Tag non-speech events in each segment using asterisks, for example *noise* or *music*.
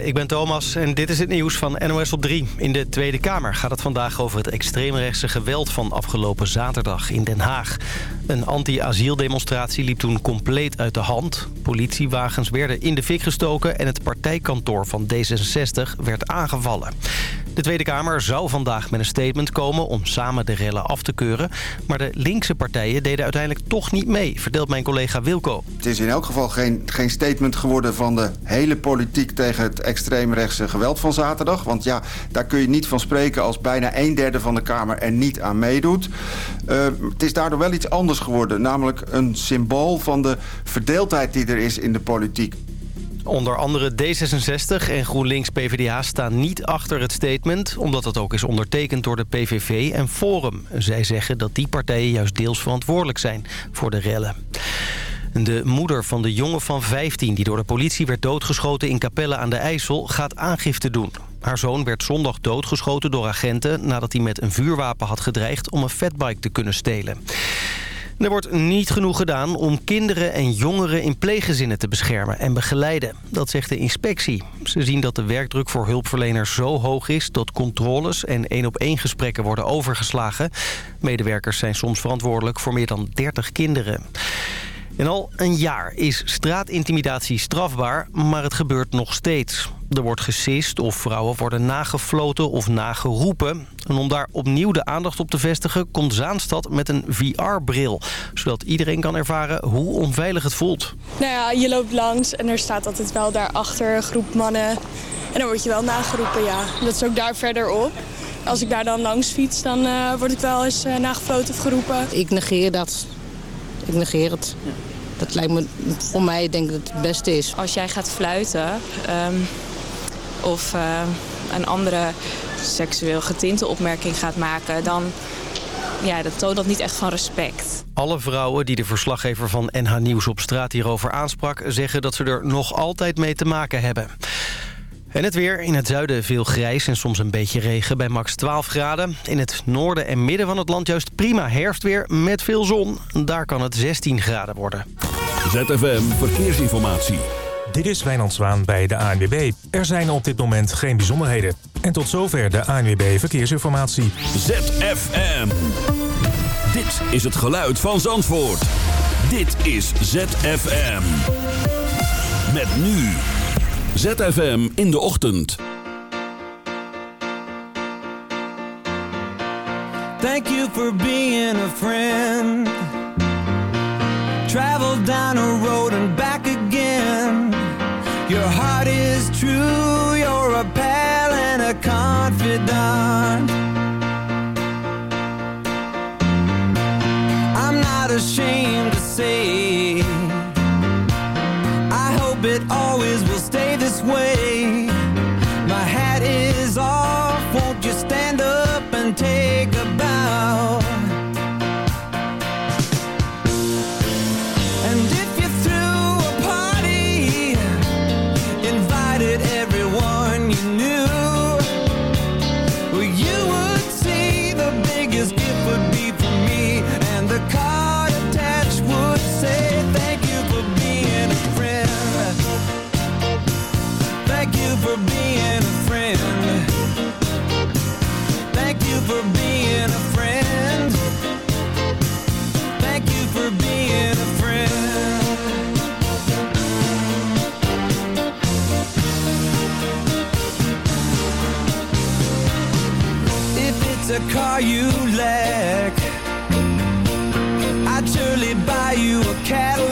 Ik ben Thomas en dit is het nieuws van NOS op 3. In de Tweede Kamer gaat het vandaag over het extreemrechtse geweld van afgelopen zaterdag in Den Haag. Een anti-asieldemonstratie liep toen compleet uit de hand. Politiewagens werden in de fik gestoken en het partijkantoor van D66 werd aangevallen. De Tweede Kamer zou vandaag met een statement komen om samen de rellen af te keuren. Maar de linkse partijen deden uiteindelijk toch niet mee, vertelt mijn collega Wilco. Het is in elk geval geen, geen statement geworden van de hele politiek tegen het extreemrechtse geweld van zaterdag. Want ja, daar kun je niet van spreken als bijna een derde van de Kamer er niet aan meedoet. Uh, het is daardoor wel iets anders geworden. Namelijk een symbool van de verdeeldheid die er is in de politiek. Onder andere D66 en GroenLinks-PVDA staan niet achter het statement... omdat het ook is ondertekend door de PVV en Forum. Zij zeggen dat die partijen juist deels verantwoordelijk zijn voor de rellen. De moeder van de jongen van 15 die door de politie werd doodgeschoten in Capelle aan de IJssel gaat aangifte doen. Haar zoon werd zondag doodgeschoten door agenten nadat hij met een vuurwapen had gedreigd om een fatbike te kunnen stelen. Er wordt niet genoeg gedaan om kinderen en jongeren in pleeggezinnen te beschermen en begeleiden. Dat zegt de inspectie. Ze zien dat de werkdruk voor hulpverleners zo hoog is... dat controles en één-op-één gesprekken worden overgeslagen. Medewerkers zijn soms verantwoordelijk voor meer dan 30 kinderen. En al een jaar is straatintimidatie strafbaar, maar het gebeurt nog steeds. Er wordt gesist of vrouwen worden nagefloten of nageroepen. En om daar opnieuw de aandacht op te vestigen... komt Zaanstad met een VR-bril. Zodat iedereen kan ervaren hoe onveilig het voelt. Nou ja, je loopt langs en er staat altijd wel daarachter een groep mannen. En dan word je wel nageroepen, ja. Dat is ook daar verderop. Als ik daar dan langs fiets, dan uh, word ik wel eens uh, nagefloten of geroepen. Ik negeer dat. Ik negeer het. Dat lijkt me voor mij denk ik het beste is. Als jij gaat fluiten um, of uh, een andere seksueel getinte opmerking gaat maken... dan ja, dat toont dat niet echt van respect. Alle vrouwen die de verslaggever van NH Nieuws op straat hierover aansprak... zeggen dat ze er nog altijd mee te maken hebben. En het weer. In het zuiden veel grijs en soms een beetje regen bij max 12 graden. In het noorden en midden van het land juist prima herfstweer met veel zon. Daar kan het 16 graden worden. ZFM Verkeersinformatie. Dit is Wijnand Zwaan bij de ANWB. Er zijn op dit moment geen bijzonderheden. En tot zover de ANWB Verkeersinformatie. ZFM. Dit is het geluid van Zandvoort. Dit is ZFM. Met nu... ZFM in de ochtend. Thank you for being a friend. Travel down a road and back again. Your heart is true, you're a pal and a confidant. I'm not ashamed to say, Way. For being a friend. Thank you for being a friend. If it's a car you lack, I'd surely buy you a Cadillac.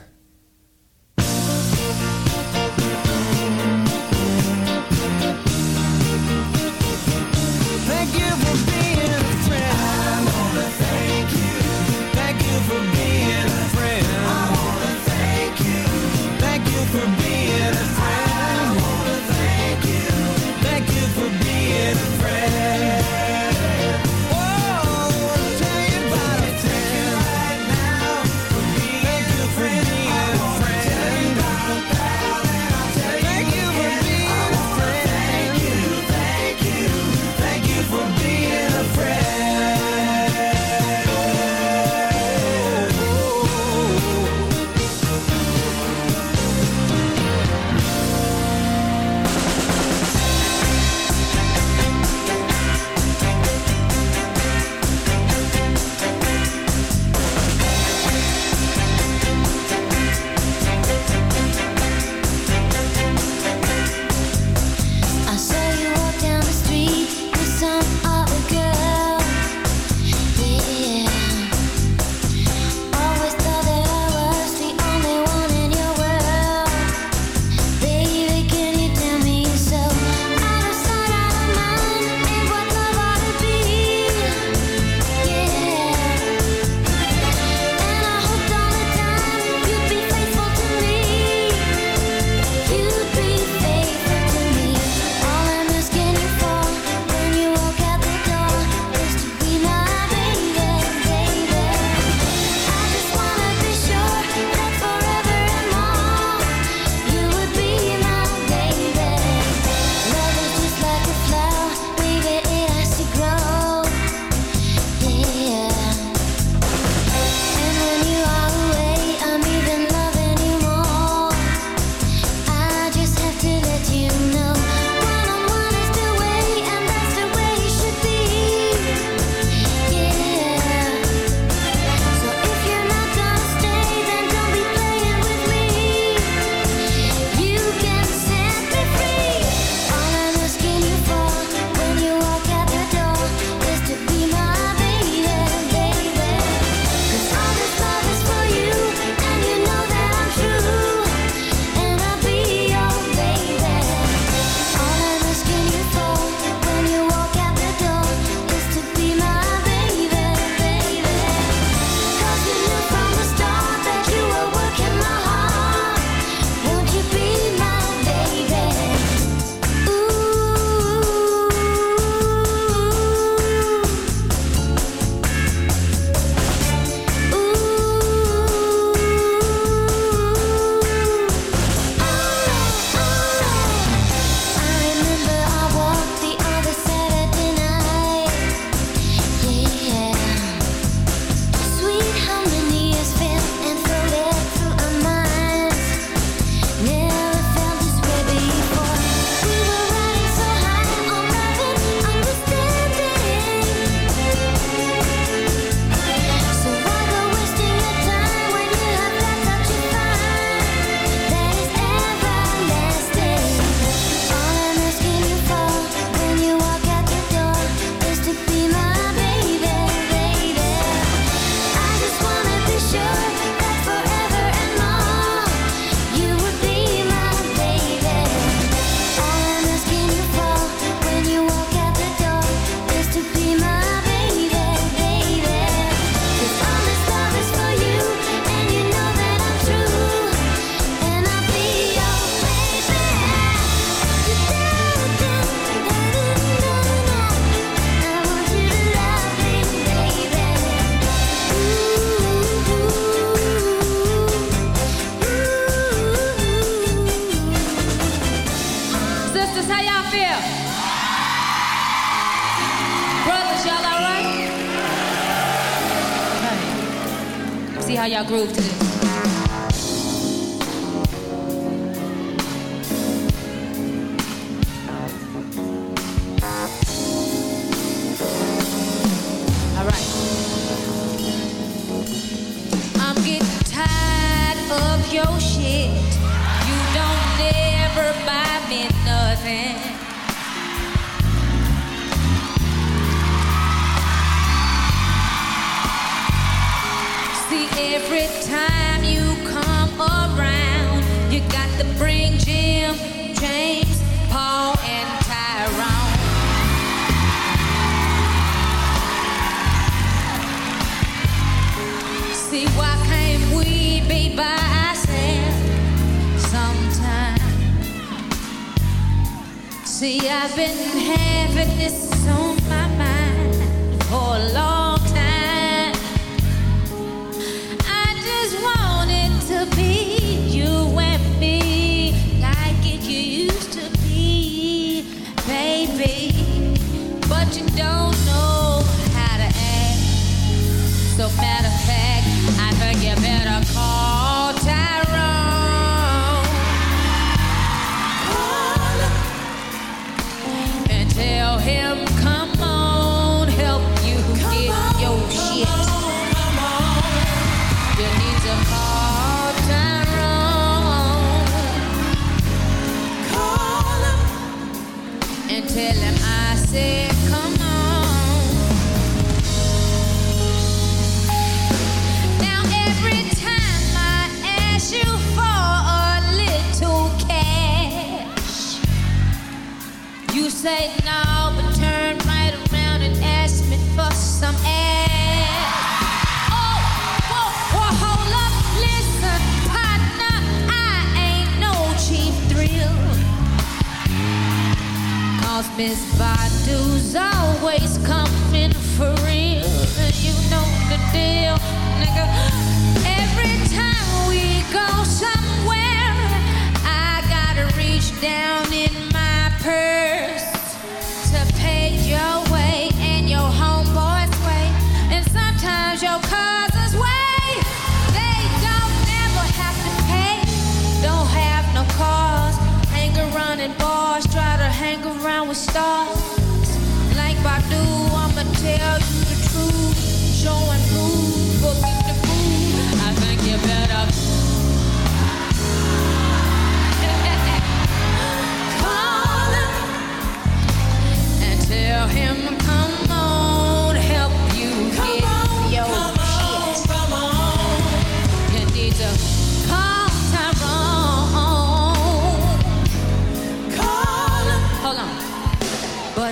say no, but turn right around and ask me for some ass. Oh, whoa, whoa, hold up, listen, partner, I ain't no cheap thrill. Cause Miss Badu's always come stars like do, I'ma tell you the truth, Showing proof, booking the fool. I think you better. *laughs* Call him and tell him come on.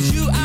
You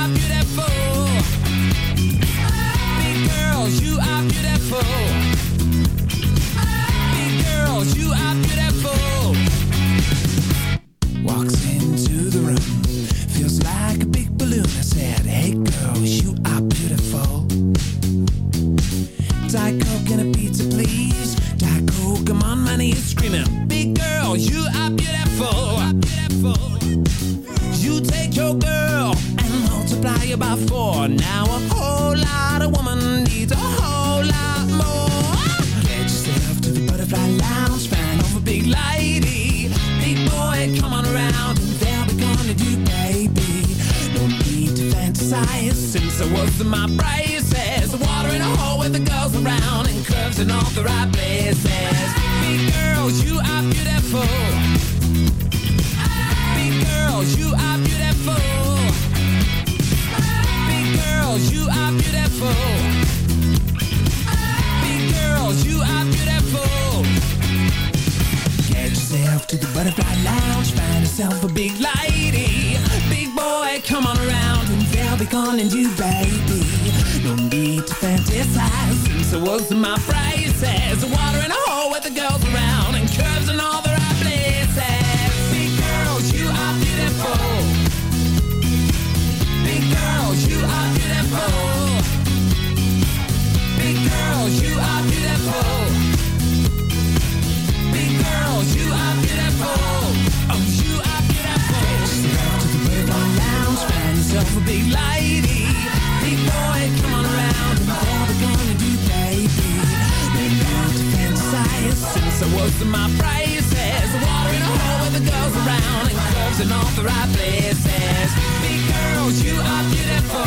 most of my phrases. Water in a hole with the girls around and curves in all the right places. Big girls, you are beautiful.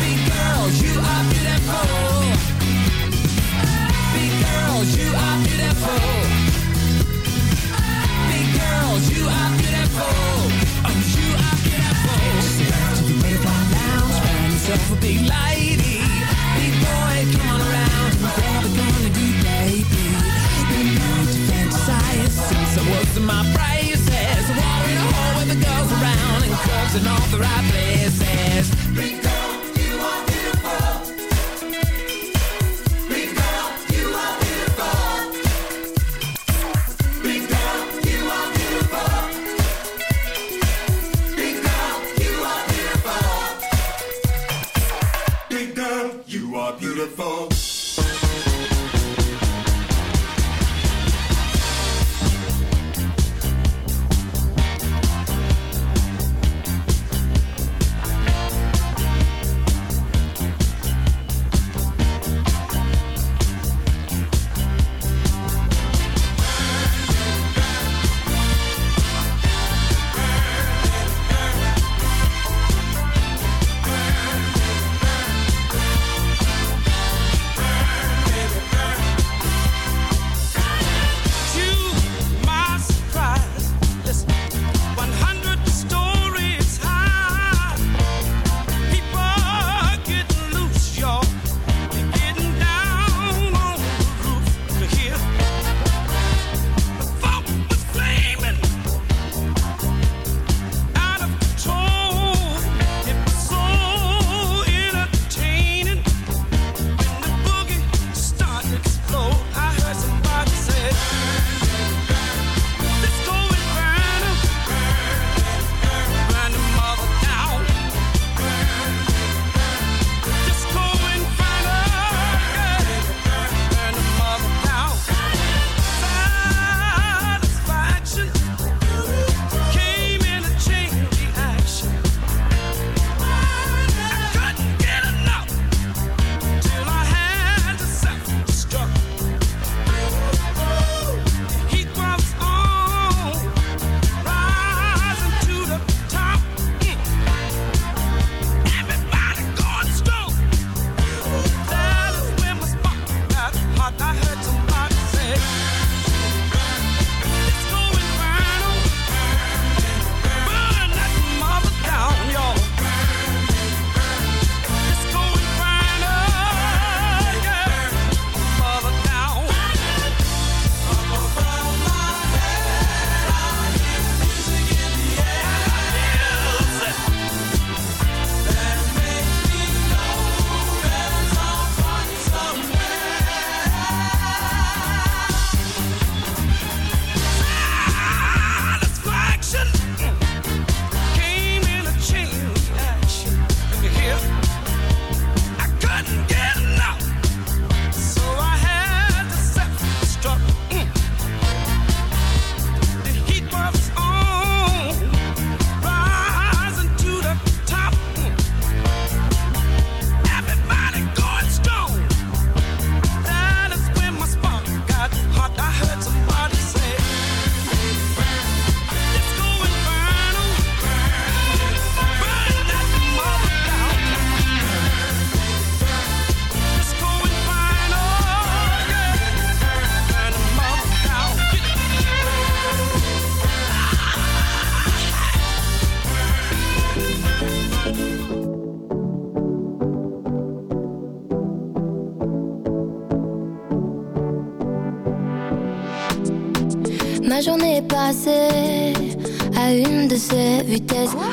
Big girls, you are beautiful. Big girls, you are beautiful. Big girls, you are beautiful. Oh, you are beautiful. Step to the butterfly lounge, find yourself a big lady. Sing some words of my praises. Water in a hole with the girls around and curves in all the right places.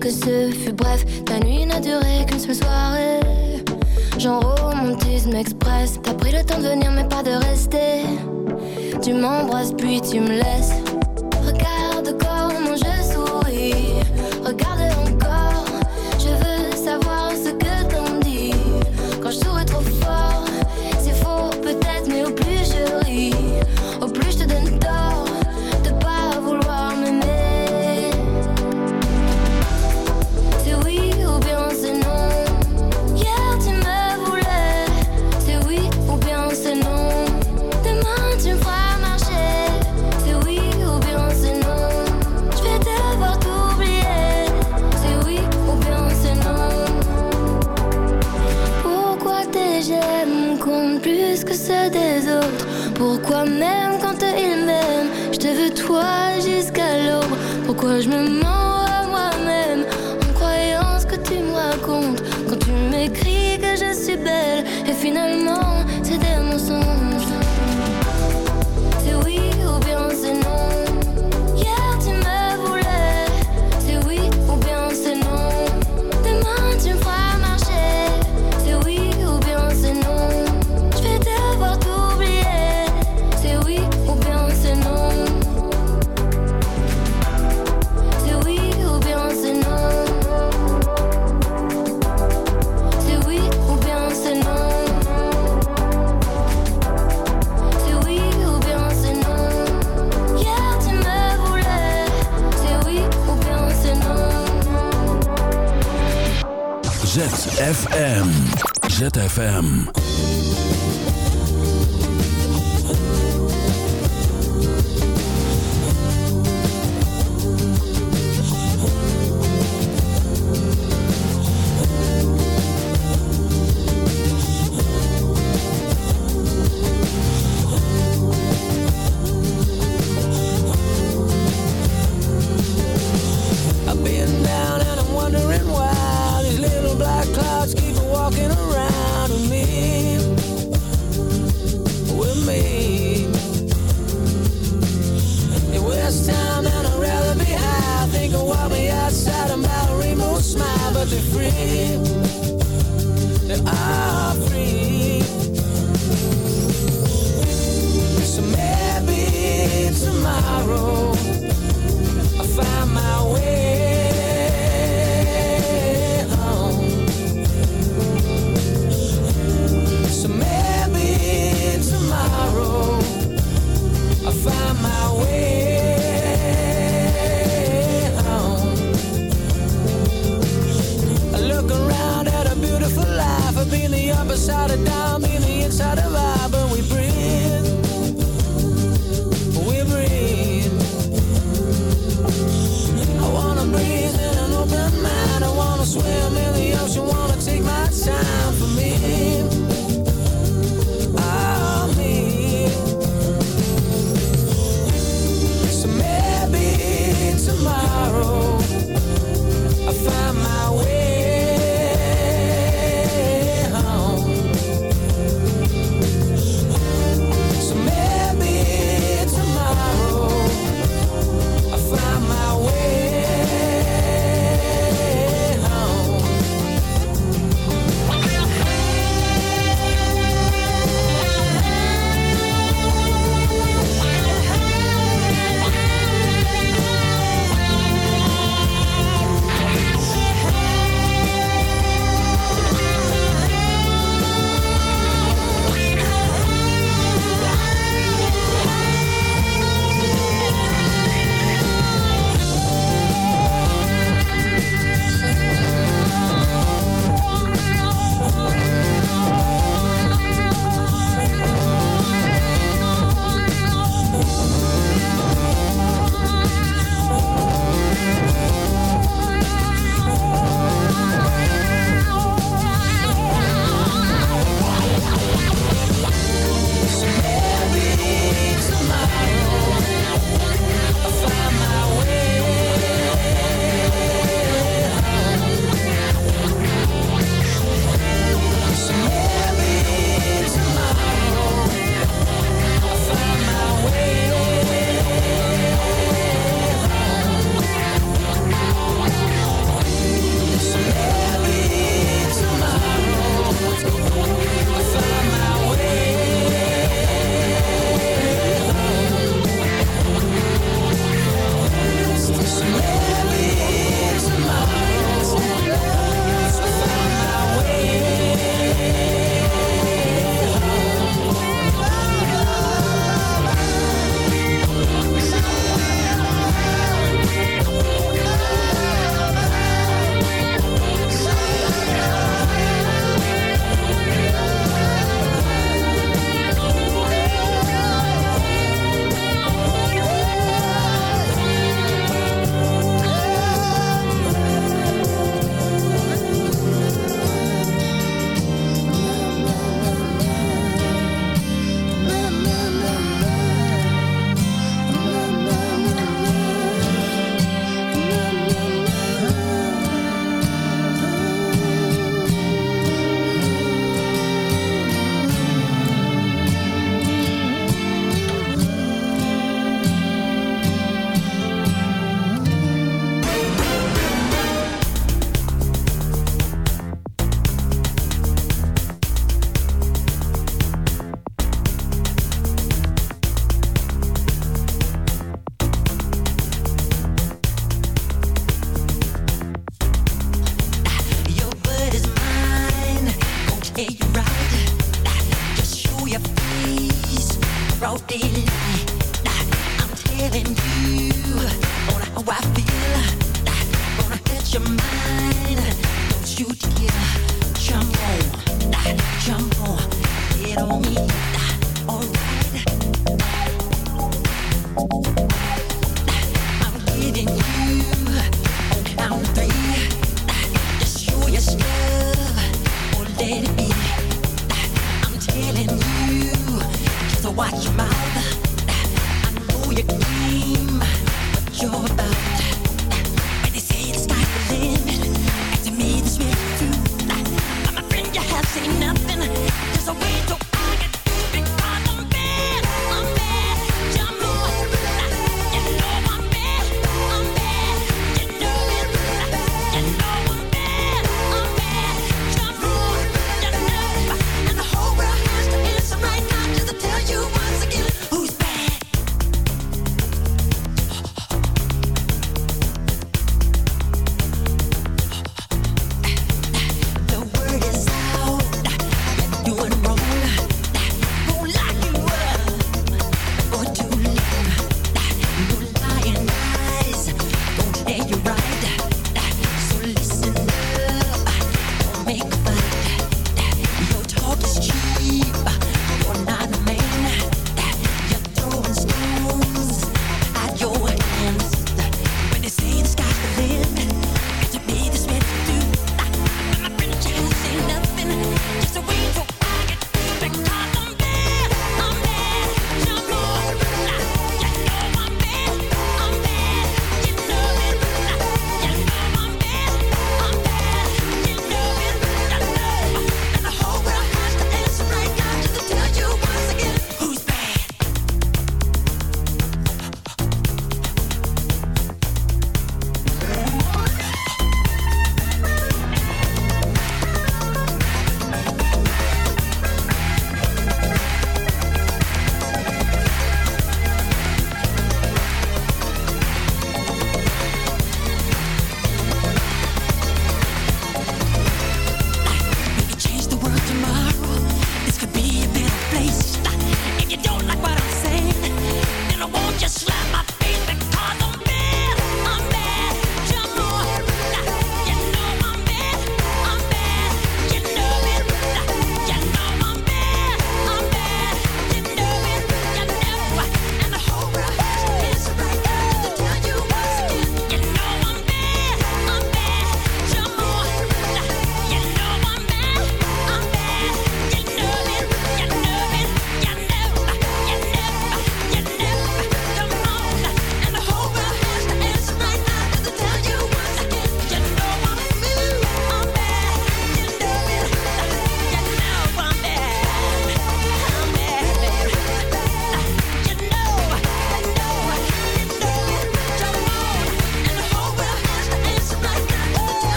que ce fut bref. Ta nuit n'a duré qu'une seule soirée. J'en romantisme express. T'as pris le temps de venir, mais pas de rester. Tu m'embrasses, puis tu me laisses.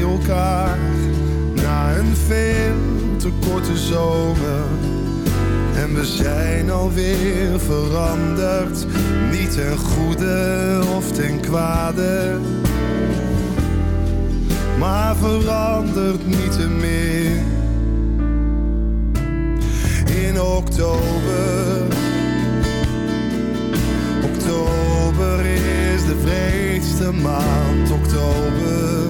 elkaar na een veel te korte zomer. En we zijn alweer veranderd, niet ten goede of ten kwade. Maar verandert niet te meer. In oktober, oktober is de vreedste maand, oktober.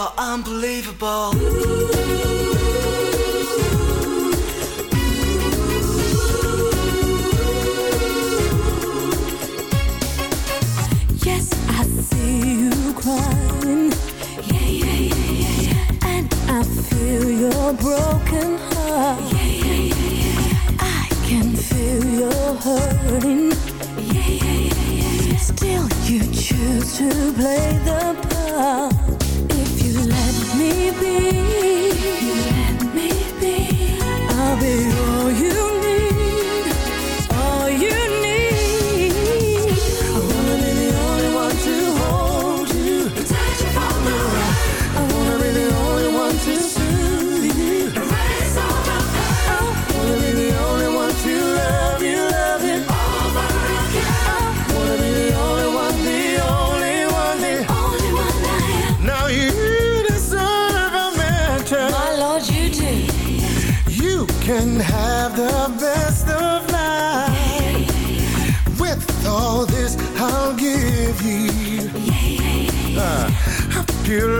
You're unbelievable. Yes, I see you crying. Yeah, yeah, yeah, yeah, yeah. And I feel your broken heart. Yeah, yeah, yeah, yeah. I can feel your hurting. Yeah, yeah, yeah, yeah. yeah. Still, you choose to play the part. can have the best of life. With all this I'll give you. Uh, I feel